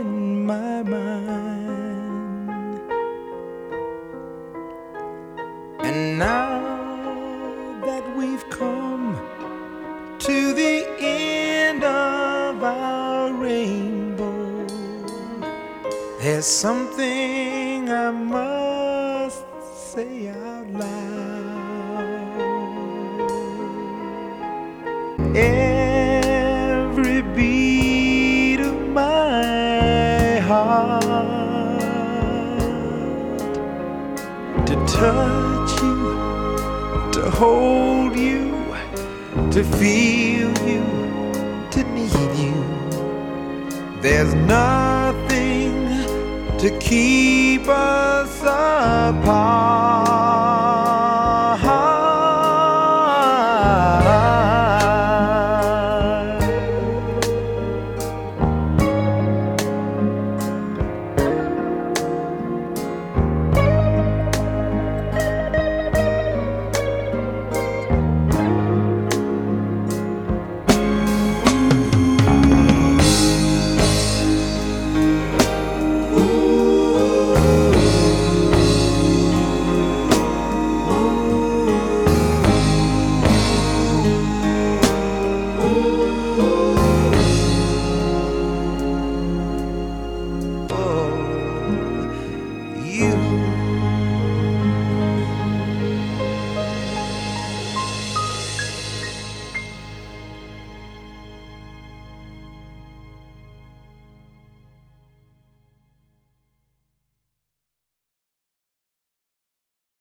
my mind. And now that we've come to the end of our rainbow, there's something I must say out loud. Every beat to touch you, to hold you, to feel you, to need you. There's nothing to keep us. you.